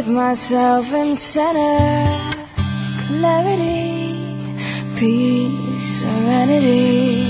with myself in center, clarity, peace, serenity.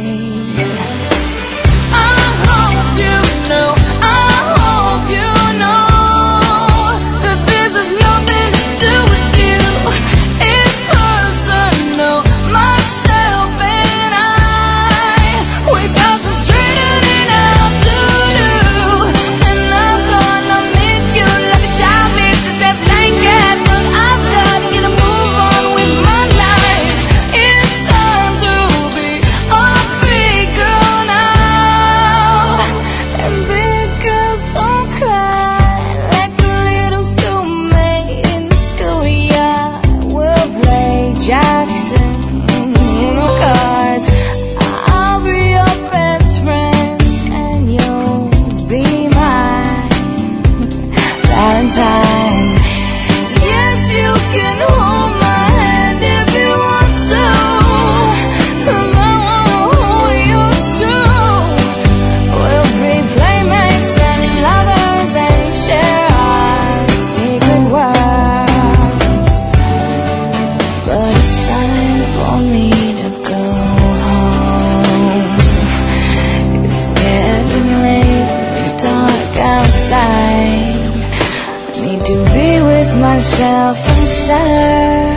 need to be with myself and center.